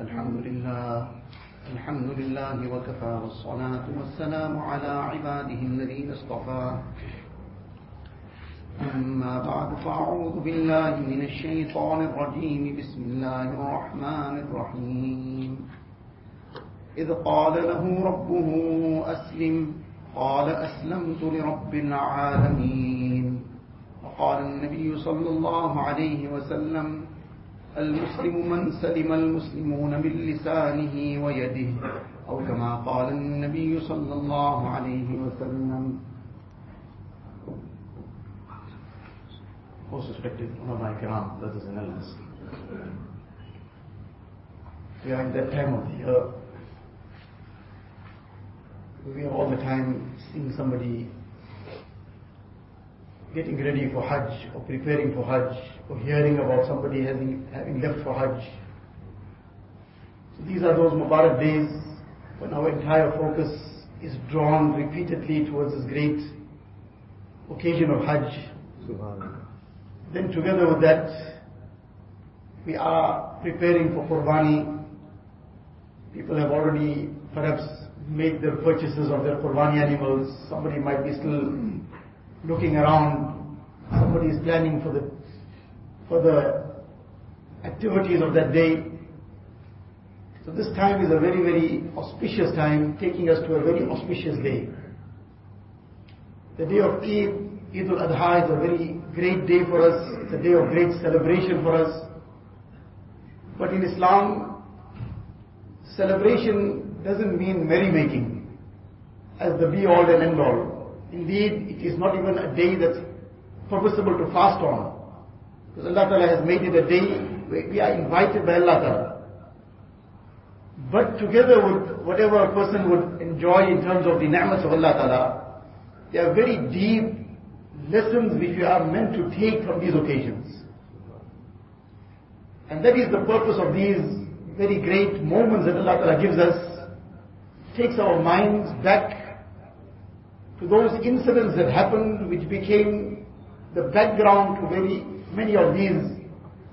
الحمد لله. الحمد لله وكفى والصلاة والسلام على عباده الذين اصطفى. أما بعد فأعوذ بالله من الشيطان الرجيم. بسم الله الرحمن الرحيم. إذ قال له ربه أسلم. قال أسلمت لرب العالمين. وقال النبي صلى الله عليه وسلم المسلم من سلم المسلمون من لسانه ويده أو كما قال النبي صلى الله عليه وسلم Most respected Ulama Kiram, brothers and elders. We are in that time of the year. We are all the time seeing somebody getting ready for Hajj or preparing for Hajj or hearing about somebody having, having left for Hajj. So these are those Mubarak days when our entire focus is drawn repeatedly towards this great occasion of Hajj. Then together with that, we are preparing for Qurbani. People have already perhaps made their purchases of their Qurbani animals. Somebody might be still looking around. Somebody is planning for the for the activities of that day. So this time is a very, very auspicious time, taking us to a very auspicious day. The day of Eid, Eid al-Adha is a very great day for us. It's a day of great celebration for us. But in Islam, celebration doesn't mean merrymaking as the be all and end all. Indeed, it is not even a day that's purposable to fast on. Because Allah Ta'ala has made it a day where we are invited by Allah Ta'ala. But together with whatever a person would enjoy in terms of the ni'mas of Allah Ta'ala, there are very deep lessons which we are meant to take from these occasions. And that is the purpose of these very great moments that Allah Ta'ala gives us, takes our minds back to those incidents that happened which became the background to very many of these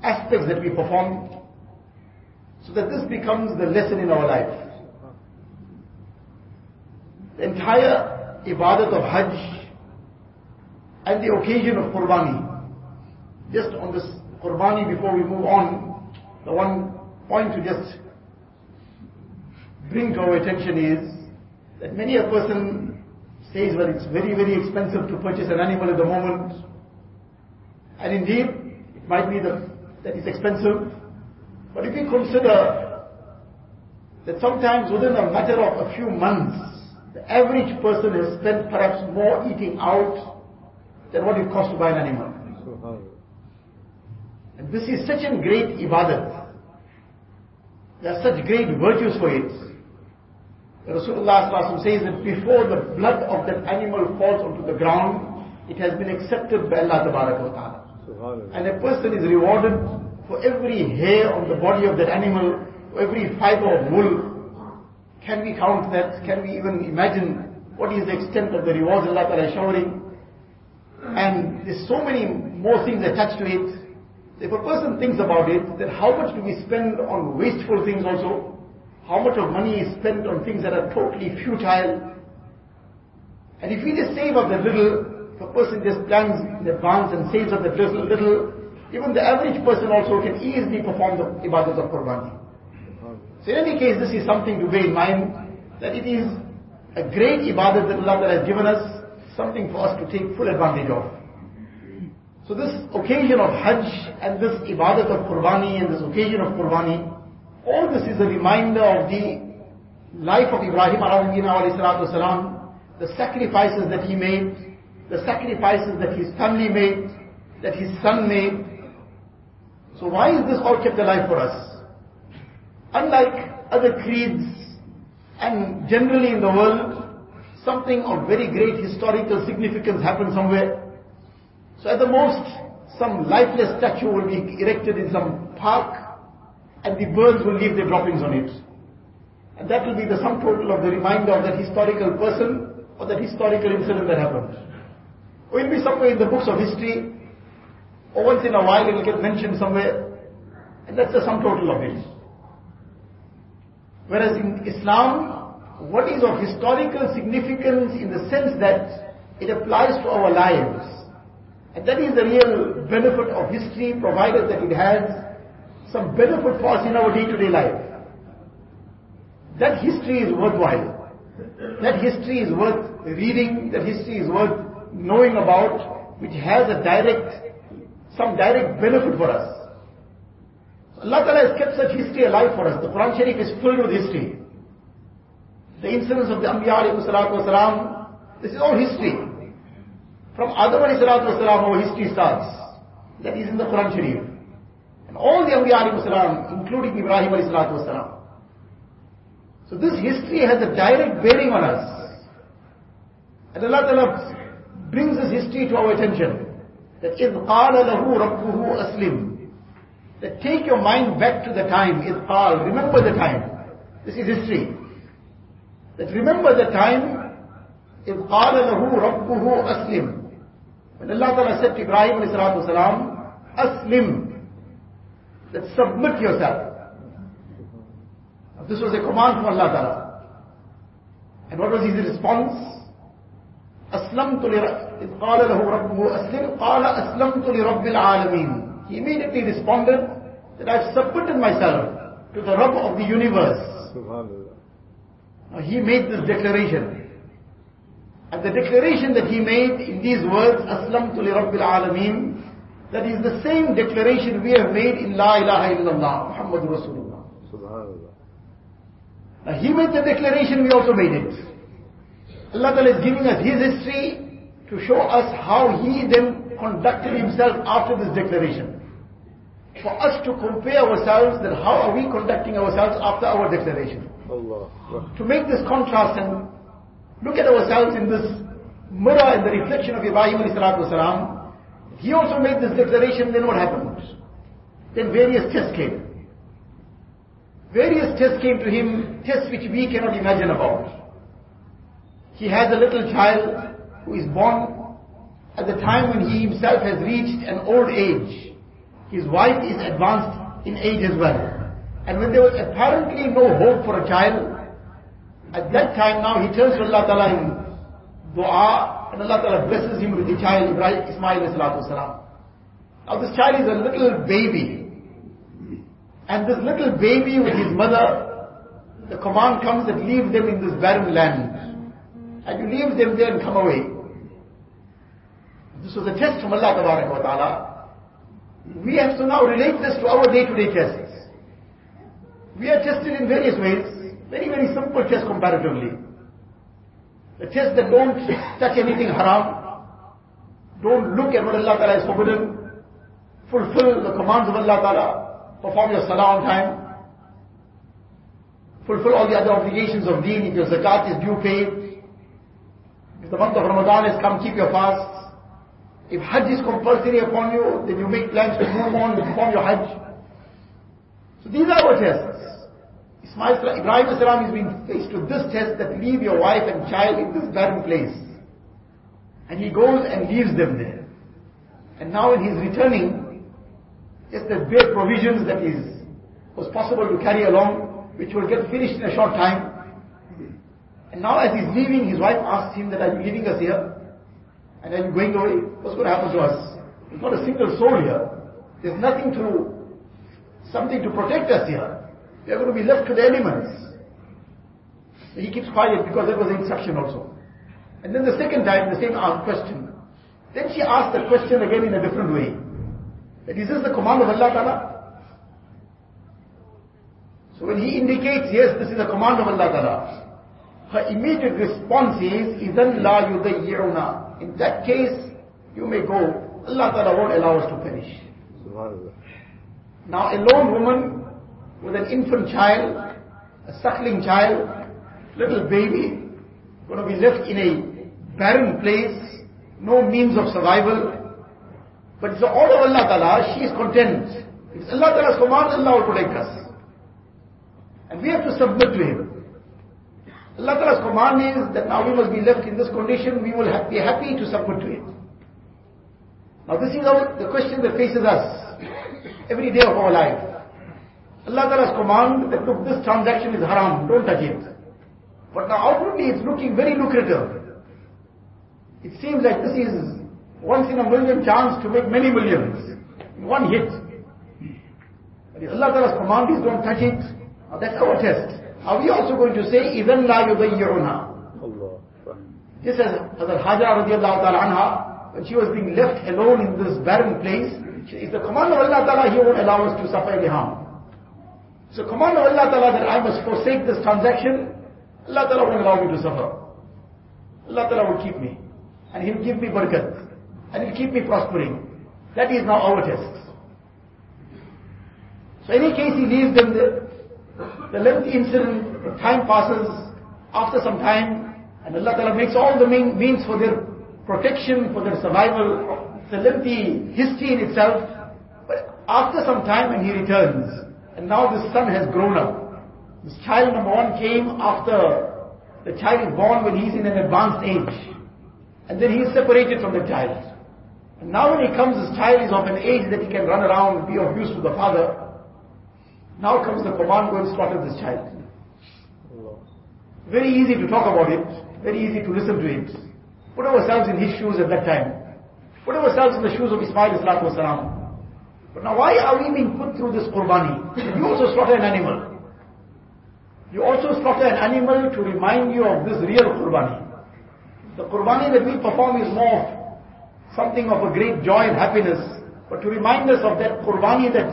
aspects that we perform, so that this becomes the lesson in our life. The entire ibadat of Hajj and the occasion of Qurbani. Just on this Qurbani before we move on, the one point to just bring to our attention is that many a person says, well, it's very, very expensive to purchase an animal at the moment. And indeed, it might be that, that it's expensive. But if you consider that sometimes within a matter of a few months, the average person has spent perhaps more eating out than what it costs to buy an animal. And this is such a great ibadat. There are such great virtues for it. Rasulullah says that before the blood of that animal falls onto the ground, it has been accepted by Allah Ta'ala. And a person is rewarded for every hair on the body of that animal, for every fiber of wool. Can we count that? Can we even imagine what is the extent of the rewards Allah Ta'ala is showering? And there's so many more things attached to it. If a person thinks about it, then how much do we spend on wasteful things also? How much of money is spent on things that are totally futile? And if we just save up that little, if a person just plans in advance and saves up that little, little, even the average person also can easily perform the ibadat of Qurbani. So in any case, this is something to bear in mind, that it is a great ibadat that Allah has given us, something for us to take full advantage of. So this occasion of Hajj and this ibadat of Qurbani and this occasion of Qurbani, all this is a reminder of the life of Ibrahim salam, the sacrifices that he made, the sacrifices that his family made, that his son made. So why is this all kept alive for us? Unlike other creeds and generally in the world, something of very great historical significance happened somewhere. So at the most, some lifeless statue will be erected in some park and the birds will leave their droppings on it. And that will be the sum total of the reminder of that historical person or that historical incident that happened. Or it will be somewhere in the books of history, or once in a while it will get mentioned somewhere, and that's the sum total of it. Whereas in Islam, what is of historical significance in the sense that it applies to our lives. And that is the real benefit of history, provided that it has some benefit for us in our day-to-day life. That history is worthwhile. That history is worth reading, that history is worth knowing about, which has a direct, some direct benefit for us. Allah Ta'ala has kept such history alive for us. The Quran Sharif is filled with history. The incidents of the Anbiya wasalam, this is all history. From Adam wasalam, our history starts. That is in the Quran Sharif. And all the Anbiya wasalam, including Ibrahim wasalam. So this history has a direct bearing on us. And Allah Ta'ala brings this history to our attention. That إِذْ قَالَ لَهُ رَبُّهُ أَسْلِمُ that take your mind back to the time, Idqal, remember the time. This is history. That remember the time, إِذْ قَالَ لَهُ رَبُّهُ أَسْلِمْ When Allah Ta'ala said to Ibrahim salam, Aslim, that submit yourself. This was a command from Allah Ta'ala. And what was his response? أسلمت لرب إذ قال له ربه أسلم قال أسلمت لرب العالمين he immediately responded that I've submitted myself to the Rabb of the universe. Now he made this declaration. And the declaration that he made in these words, Aslam li Rabbil Alameen, that is the same declaration we have made in La ilaha illallah, Muhammad Rasulullah. Now he made the declaration, we also made it. Allah Ta'ala is giving us his history to show us how he then conducted himself after this declaration. For us to compare ourselves, then how are we conducting ourselves after our declaration? Allah. To make this contrast and look at ourselves in this mirror in the reflection of Ibrahim salam, he also made this declaration, then what happened? Then various tests came. Various tests came to him, tests which we cannot imagine about. He has a little child who is born at the time when he himself has reached an old age. His wife is advanced in age as well. And when there was apparently no hope for a child, at that time now he turns to Allah Ta'ala in dua, and Allah Ta'ala blesses him with the child, Ibrahim, Ismail salam. Now this child is a little baby. And this little baby with his mother, the command comes that leave them in this barren land. And you leave them there and come away. This was a test from Allah ta'ala. We have to now relate this to our day-to-day tests. We are tested in various ways. Very, very simple tests comparatively. The tests that don't touch anything haram, don't look at what Allah Ta'ala has forbidden, fulfill the commands of Allah Ta'ala, perform your salah on time, fulfill all the other obligations of deen, if your zakat is due paid, if the month of Ramadan has come, keep your fast, if Hajj is compulsory upon you, then you make plans to move on and perform your Hajj. So these are our tests. Ismail, Ibrahim Salam is being faced with this test that leave your wife and child in this barren place. And he goes and leaves them there. And now when he's returning, just the bare provisions that is was possible to carry along, which will get finished in a short time. And now as he's leaving, his wife asks him that, are you leaving us here? And then going away, what's going to happen to us? There's not a single soul here. There's nothing to, something to protect us here. We are going to be left to the elements. So he keeps quiet because that was the instruction also. And then the second time, the same question. Then she asked the question again in a different way. That is this the command of Allah Ta'ala? So when he indicates, yes, this is the command of Allah Ta'ala, her immediate response is, إِذَنْ لَا يُضَيِّعُنَا in that case, you may go. Allah Ta'ala won't allow us to perish. Now a lone woman with an infant child, a suckling child, little baby, going to be left in a barren place, no means of survival. But it's the order of Allah Ta'ala, she is content. It's Allah Ta'ala's command, Allah will protect us. And we have to submit to Him. Allah Ta'ala's command is that now we must be left in this condition, we will be happy to submit to it. Now this is the question that faces us every day of our life. Allah Ta'ala's command that look, this transaction is haram, don't touch it. But now outwardly it's looking very lucrative. It seems like this is once in a million chance to make many millions. In one hit. But if Allah Ta'ala's command is don't touch it, that's our test. Are we also going to say, إِذَنْ لَا يُضَيِّعُنَا This is Hazrat Hajra radiallahu ta'ala anha, when she was being left alone in this barren place, if the command of Allah Ta'ala, He won't allow us to suffer any harm. So command of Allah Ta'ala that I must forsake this transaction, Allah Ta'ala won't allow me to suffer. Allah Ta'ala will keep me. And He'll give me barakat. And He'll keep me prospering. That is now our test. So in any case, he leaves them the, the lengthy incident, time passes, after some time, and Allah Ta'ala makes all the mean, means for their protection, for their survival. It's a lengthy history in itself. But after some time, and he returns, and now this son has grown up. This child number one came after the child is born when he's in an advanced age. And then he is separated from the child. And now when he comes, this child is of an age that he can run around and be of use to the father. Now comes the command, go and slaughter this child. Very easy to talk about it, very easy to listen to it. Put ourselves in his shoes at that time. Put ourselves in the shoes of Ismail Wasalam. But now why are we being put through this qurbani? You also slaughter an animal. You also slaughter an animal to remind you of this real qurbani. The qurbani that we perform is more something of a great joy and happiness, but to remind us of that qurbani that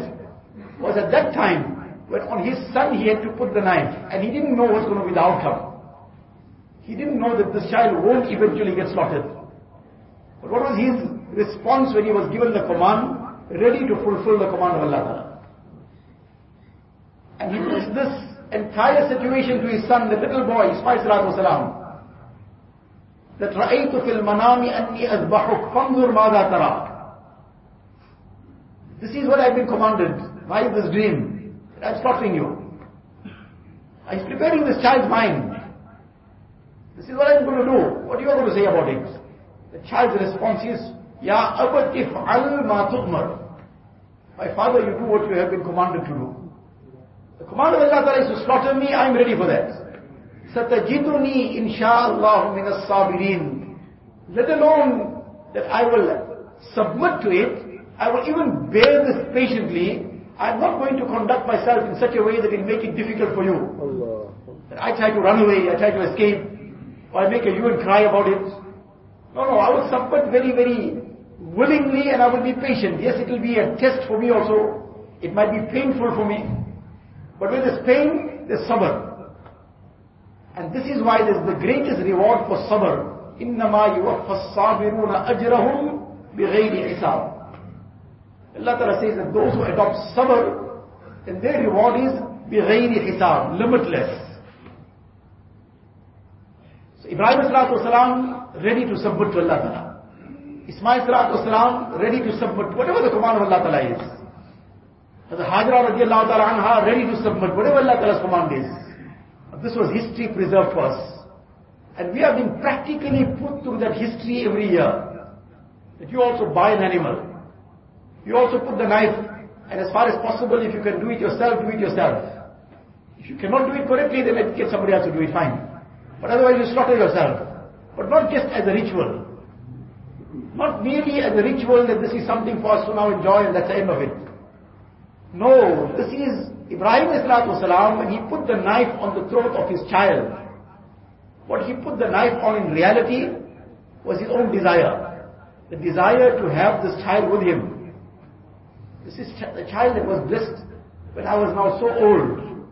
was at that time when on his son he had to put the knife and he didn't know what's going to be the outcome. He didn't know that this child won't eventually get slaughtered. But what was his response when he was given the command? ready to fulfill the command of Allah And he puts this entire situation to his son, the little boy, Ismail salatu wasalam. That رَأَيْتُ فِي الْمَنَامِ أَنِّي أَذْبَحُكْ فَانْظُرْ مَاذَا تَرَى This is what I've been commanded by this dream. I'm slaughtering you. I'm preparing this child's mind. This is what I'm going to do. What are you going to say about it? The child's response is, Ya abat if'al ma tu'mar. My father, you do what you have been commanded to do. The command of Allah Ta'ala is to slaughter me, I am ready for that. Satajiduni insha'Allah min as-sabirin. Let alone that I will submit to it, I will even bear this patiently. I am not going to conduct myself in such a way that it will make it difficult for you. Allah. That I try to run away, I try to escape, or I make a you and cry about it. No, no, I will submit very, very willingly and I will be patient. Yes, it will be a test for me also. It might be painful for me. But with this pain, there's sabr. And this is why there's the greatest reward for sabr. إِنَّمَا يُوَفَّ الصَّابِرُونَ أَجْرَهُمْ بِغَيْرِ حِسَابٍ Allah Ta'ala says that those who adopt sabr, then their reward is بِغَيْرِ حِسَابٍ, limitless. So Ibrahim Salatu ready to submit to Allah Ta'ala. Ismail Salam ready to submit whatever the command of Allah Ta'ala is. As Hajra radiallahu ta'ala anha ready to submit whatever Allah Ta'ala's command is. This was history preserved for us. And we have been practically put through that history every year. That you also buy an animal. You also put the knife. And as far as possible, if you can do it yourself, do it yourself. If you cannot do it correctly, then get somebody else to do it, fine. But otherwise you slaughter yourself. But not just as a ritual. Not merely as a ritual that this is something for us to now enjoy and that's the end of it. No, this is Ibrahim salam when he put the knife on the throat of his child. What he put the knife on in reality was his own desire. The desire to have this child with him. This is the child that was blessed when I was now so old.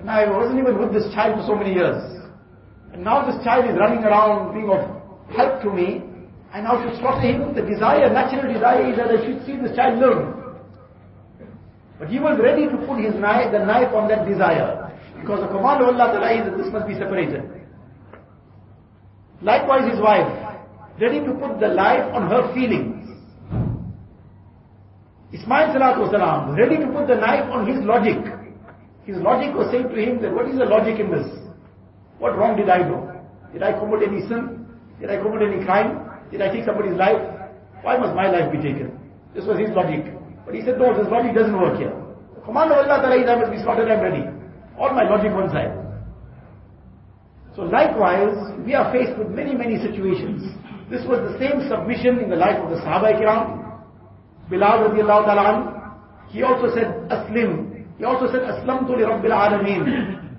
And I wasn't even with this child for so many years. And now this child is running around being of help to me. I now should slaughter him. The desire, natural desire is that I should see this child live. But he was ready to put his knife, the knife on that desire. Because the command of Allah Ta'ala is that this must be separated. Likewise his wife, ready to put the life on her feelings. Ismail Salatu Wasalam, ready to put the knife on his logic. His logic was saying to him that what is the logic in this? What wrong did I do? Did I commit any sin? Did I commit any crime? Did I take somebody's life? Why must my life be taken? This was his logic. But he said, no, this logic doesn't work here. The command of Allah Ta'ala is I must be slaughtered, I'm ready. All my logic one side. So likewise, we are faced with many, many situations. This was the same submission in the life of the Sahaba Ikram. Bilal radiallahu ta'ala he also said, Aslim. He also said, Aslamtu li Rabbil Alameen.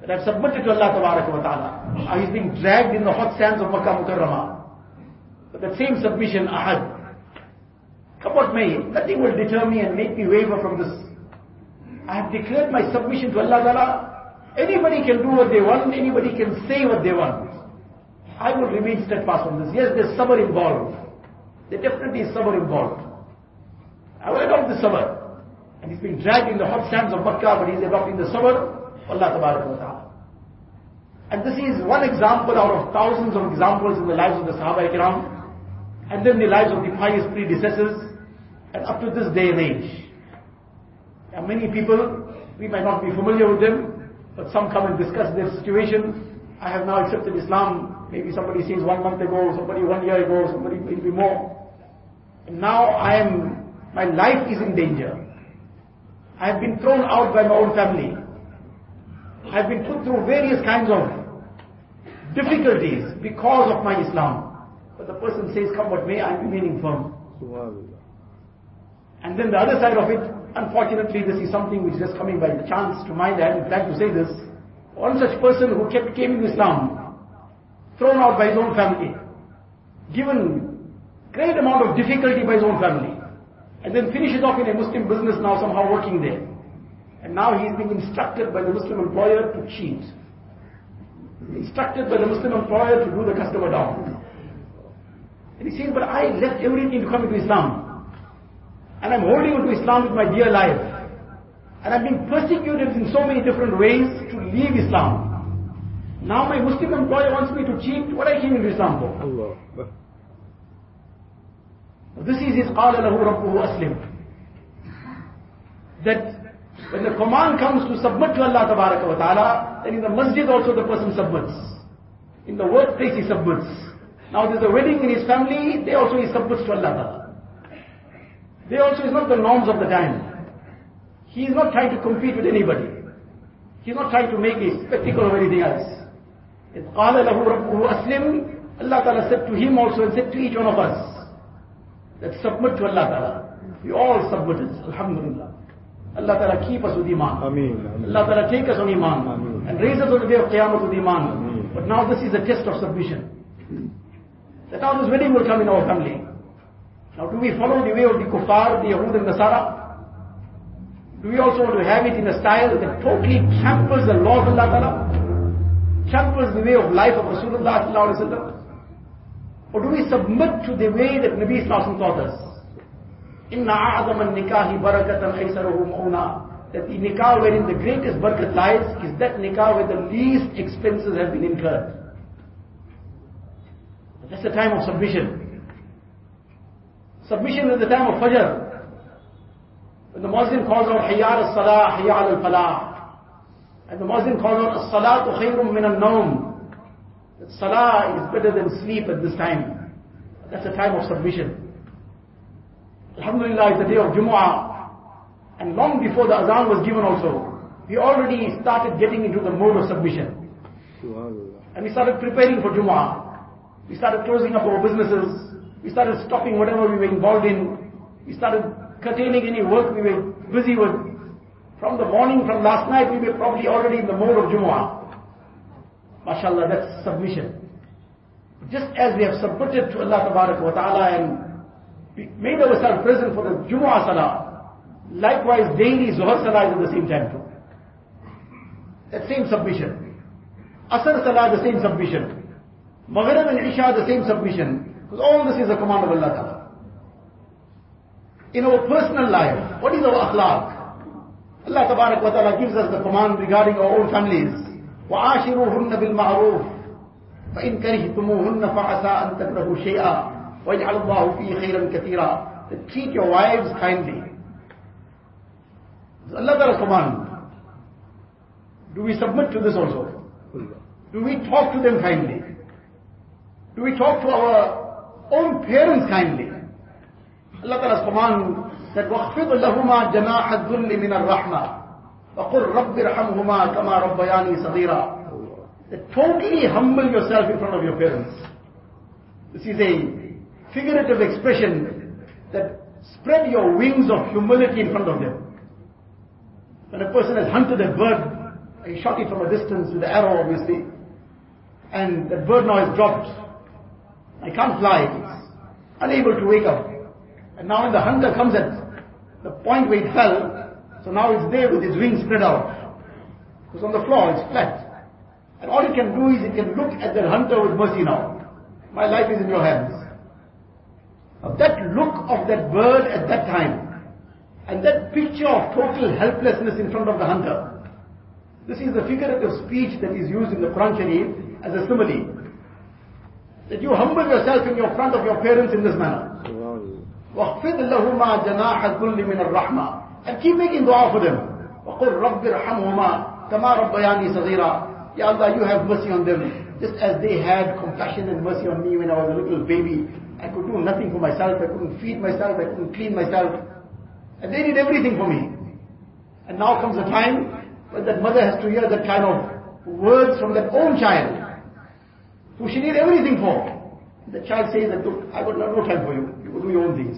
That I've submitted to Allah ta'ala. Ah, he's being dragged in the hot sands of Makkah Mukarramah. But that same submission, Ahad. Come what may, nothing will deter me and make me waver from this. I have declared my submission to Allah Ta'ala. Anybody can do what they want, anybody can say what they want. I will remain steadfast on this. Yes, there's sabr involved. There definitely is sabr involved. I will adopt the sabr. And he's being dragged in the hot sands of Makkah, but he's adopting the sabr. Allah Ta'ala. And this is one example out of thousands of examples in the lives of the Sahaba Ikram and then the lives of the pious predecessors, and up to this day and age. And many people, we might not be familiar with them, but some come and discuss their situation. I have now accepted Islam, maybe somebody says one month ago, somebody one year ago, somebody maybe more. And now I am, my life is in danger. I have been thrown out by my own family. I have been put through various kinds of difficulties because of my Islam. But the person says, come what may, I'm remaining firm. And then the other side of it, unfortunately this is something which is just coming by chance to mind, I hadn't planned to say this. One such person who kept came to Islam, thrown out by his own family, given great amount of difficulty by his own family, and then finishes off in a Muslim business now somehow working there. And now he is being instructed by the Muslim employer to cheat. Instructed by the Muslim employer to do the customer down. And he says, but I left everything to come into Islam. And I'm holding on to Islam with my dear life. And I've been persecuted in so many different ways to leave Islam. Now my Muslim employer wants me to cheat what I came into Islam for. Allah. This is his قَالَ لَهُ رَبُّهُ أَسْلِمْ That when the command comes to submit to Allah wa ta'ala, then in the masjid also the person submits. In the workplace he submits. Now there's a wedding in his family, they also he submits to Allah They also is not the norms of the time. He is not trying to compete with anybody. He is not trying to make a spectacle of anything else. If قَالَ لَهُ رَبُّهُ أَسْلِمْ Allah Ta'ala said to him also and said to each one of us, that submit to Allah Ta'ala. We all submitted, Alhamdulillah. Allah Ta'ala keep us with Iman. Ameen. Allah Ta'ala take us on Iman. Ameen. And raise us on the day of Qiyamah with Iman. Ameen. But now this is a test of submission. That this wedding will come in our family. Now do we follow the way of the kuffar, the Yahud and Nasara? Do we also want to have it in a style that totally tramples the law of Allah Ta'ala? Tramples the way of life of Rasulullah Sallallahu Or do we submit to the way that Nabi Sallallahu taught us? Inna a'adam al-nikahi barakatan aysaruhu mauna. That the nikah wherein the greatest barakat lies is that nikah where the least expenses have been incurred. That's the time of submission. Submission is the time of Fajr. When the Muslim calls out Hayyar al-Salah, Hayyar al-Falah. And the Muslim calls out As-Salatu khayrum min al-Nawm. Salah is better than sleep at this time. That's a time of submission. Alhamdulillah, it's the day of Jumu'ah. And long before the Azan was given also, we already started getting into the mode of submission. And we started preparing for Jumu'ah. We started closing up our businesses. We started stopping whatever we were involved in. We started curtailing any work we were busy with. From the morning, from last night, we were probably already in the mode of Jumu'ah. MashaAllah, that's submission. Just as we have submitted to Allah wa ta'ala and made ourselves present for the Jumu'ah Salah, likewise daily Zuhar Salah is at the same time too. That same submission. Asr Salah, the same submission. Maghrib and Isha the same submission. Because all this is a command of Allah Ta'ala. In our personal life, what is our akhlaq? Allah Tabarak wa Ta'ala gives us the command regarding our own families. وَعَاشِرُوهُنَّ بِالْمَعْرُوفِ فَإِنْ كَرِهْتُمُوهُنَّ فَعَسَىٰ أَن تَكْرَهُوا شَيْئًا وَيَجْعَلُ اللَّهُ فِيهِ خَيْرًا كَثِيرًا That treat your wives kindly. It's Allah Ta'ala's command. Do we submit to this also? Do we talk to them kindly? Do we talk to our own parents kindly? Allah Ta'ala's command That وَخْفِضْ لَهُمَا جَنَاحَ الذُّلِّ مِنَ الرَّحْمَةِ وَقُلْ رَبِّ رَحَمْهُمَا كَمَا رَبَّيَانِي صَغِيرًا That totally humble yourself in front of your parents. This is a figurative expression that spread your wings of humility in front of them. When a person has hunted a bird, he shot it from a distance with the arrow obviously, and that bird now is dropped. I can't fly, unable to wake up. And now when the hunter comes at the point where it fell, so now it's there with its wings spread out. It's on the floor, it's flat. And all it can do is it can look at the hunter with mercy now. My life is in your hands. Now that look of that bird at that time, and that picture of total helplessness in front of the hunter, this is the figurative speech that is used in the Quran Sharif as a simile. That you humble yourself in your front of your parents in this manner. وَاخْفِضْ لَهُمَا جَنَاحَ الذُّلِّ مِنَ الرَّحْمَةِ And keep making dua for them. وَقُلْ رَبِّ ارْحَمْهُمَا كَمَا رَبَّيَانِي صَغِيرًا Ya Allah, you have mercy on them. Just as they had compassion and mercy on me when I was a little baby. I could do nothing for myself. I couldn't feed myself. I couldn't clean myself. And they did everything for me. And now comes a time when that mother has to hear that kind of words from that own child, who she did everything for. The child says that, look, I got no, no time for you. You go do your own things.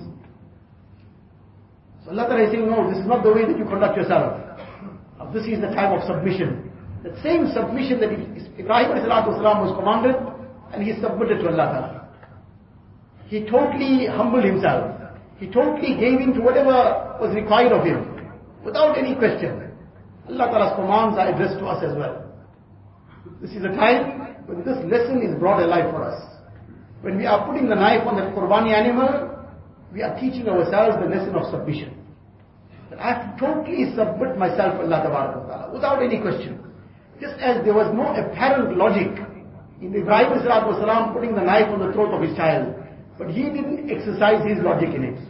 So Allah Ta'ala is saying, no, this is not the way that you conduct yourself. Now, this is the time of submission. That same submission that Ibrahim was commanded and he submitted to Allah Ta'ala. He totally humbled himself. He totally gave in to whatever was required of him without any question. Allah Ta'ala's commands are addressed to us as well. This is a time when this lesson is brought alive for us. When we are putting the knife on that Qurbani animal, we are teaching ourselves the lesson of submission. That I have to totally submit myself to Allah Ta'ala without any question. Just as there was no apparent logic in Ibrahim Salam putting the knife on the throat of his child, but he didn't exercise his logic in it.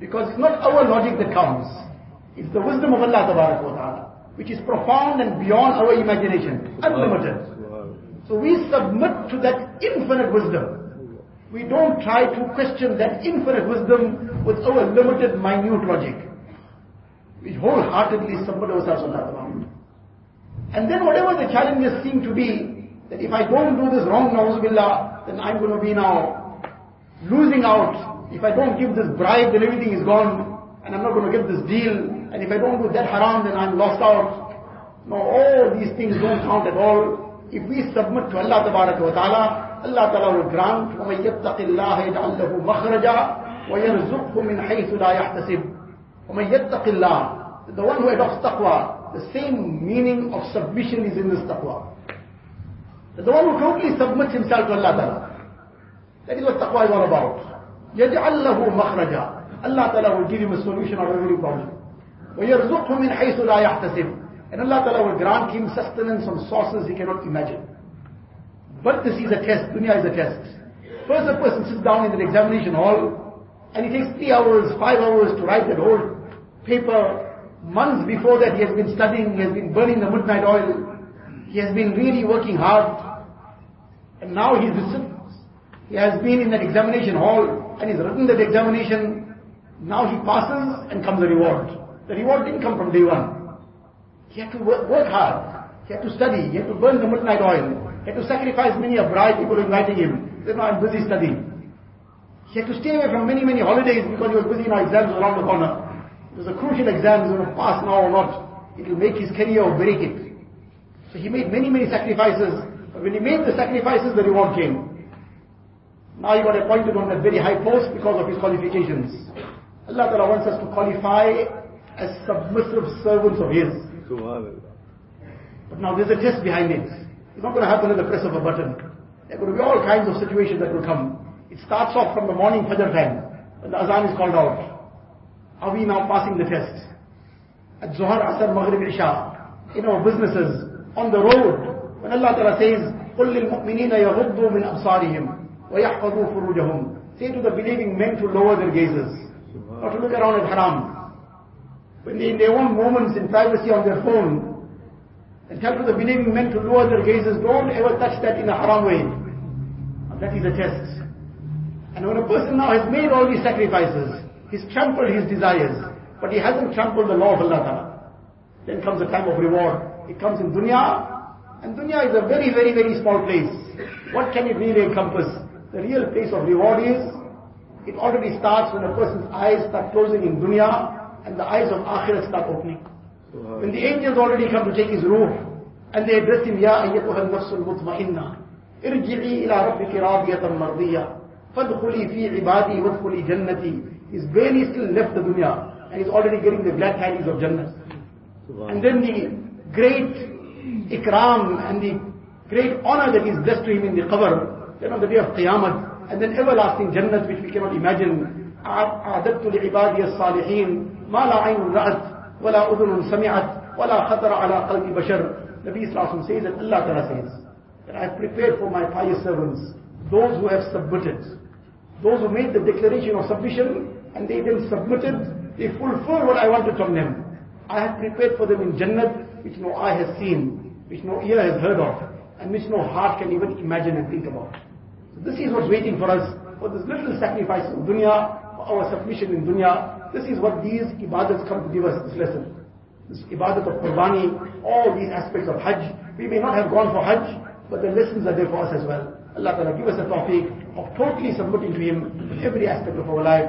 Because it's not our logic that counts. It's the wisdom of Allah Ta'ala, which is profound and beyond our imagination, unlimited. So we submit to that infinite wisdom. We don't try to question that infinite wisdom with our limited, minute logic. We wholeheartedly submit ourselves to that Ta'ala. And then whatever the challenges seem to be, that if I don't do this wrong, na'uzubillah, then I'm going to be now losing out. If I don't give this bribe, then everything is gone, and I'm not going to get this deal, and if I don't do that haram, then I'm lost out. No, all these things don't count at all. If we submit to Allah wa ta'ala, Allah ta'ala will grant, وَمَن يَتَّقِ اللَّهَ يَجْعَلْ لَهُ مَخْرَجًا وَيَرْزُقْهُ مِنْ حَيْثُ لَا يَحْتَسِبُ وَمَن يَتَّقِ اللَّهَ The one who adopts taqwa, the same meaning of submission is in this taqwa. The one who totally submits himself to Allah Ta'ala. That is what taqwa is all about. يَجْعَلْ لَهُ مَخْرَجًا Allah Ta'ala will give him a solution of every problem. وَيَرْزُقْهُ مِنْ حَيْثُ لَا يَحْتَسِبُ And Allah Ta'ala will grant him sustenance from sources he cannot imagine. But this is a test, dunya is a test. First a person sits down in an examination hall and it takes three hours, five hours to write that whole paper Months before that he has been studying, he has been burning the midnight oil, he has been really working hard. And now he's he has been in that examination hall and he's written that examination. Now he passes and comes the reward. The reward didn't come from day one. He had to work, work hard. He had to study. He had to burn the midnight oil. He had to sacrifice many a bride people inviting him. He said, no, I'm busy studying. He had to stay away from many, many holidays because he was busy, now exams around the corner. There's a crucial exam, he's going to pass now or not. It will make his career or break it. So he made many, many sacrifices. But when he made the sacrifices, the reward came. Now he got appointed on a very high post because of his qualifications. Allah Ta'ala wants us to qualify as submissive servants of His. But now there's a test behind it. It's not going to happen at the press of a button. There are going to be all kinds of situations that will come. It starts off from the morning Fajr time, when the azan is called out. Are we now passing the test? At Zuhar, Asr, Maghrib, Isha, in our businesses, on the road, when Allah Ta'ala says, قُلْ لِلْمُؤْمِنِينَ يَغُضُّوا مِنْ أَبْصَارِهِمْ وَيَحْفَظُوا فُرُوجَهُمْ Say to the believing men to lower their gazes, not to look around at haram. when they in their own moments in privacy on their phone, and tell to the believing men to lower their gazes, don't ever touch that in a haram way. That is a test. And when a person now has made all these sacrifices, He's trampled his desires, but he hasn't trampled the law of Allah Ta'ala. Then comes the time of reward. It comes in dunya, and dunya is a very, very, very small place. What can it really encompass? The real place of reward is, it already starts when a person's eyes start closing in dunya, and the eyes of akhirat start opening. When the angels already come to take his ruh, and they address him, Ya ayyatuha al-nafsul mutma'inna, irji'i ila rabbiki radiyatan mardiyya, fadkhuli fi ibadi wadkhuli jannati. He's barely still left the dunya, and he's already getting the glad tidings of Jannah. And then the great ikram and the great honor that is blessed to him in the qabr, then on the day of Qiyamah, and then everlasting Jannah which we cannot imagine. أعددت لعبادي الصالحين ما لا عين رأت ولا أذن سمعت ولا خطر على قلب بشر Nabi Islam says that Allah Ta'ala says that I have prepared for my pious servants those who have submitted those who made the declaration of submission and they then submitted they fulfilled what I wanted from them I have prepared for them in Jannah which no eye has seen which no ear has heard of and which no heart can even imagine and think about so this is what's waiting for us for this little sacrifice in dunya for our submission in dunya this is what these ibadats come to give us this lesson. This ibadat of Qurbani, all these aspects of Hajj. We may not have gone for Hajj, but the lessons are there for us as well. Allah Ta'ala give us a tawfiq of totally submitting to Him in every aspect of our life.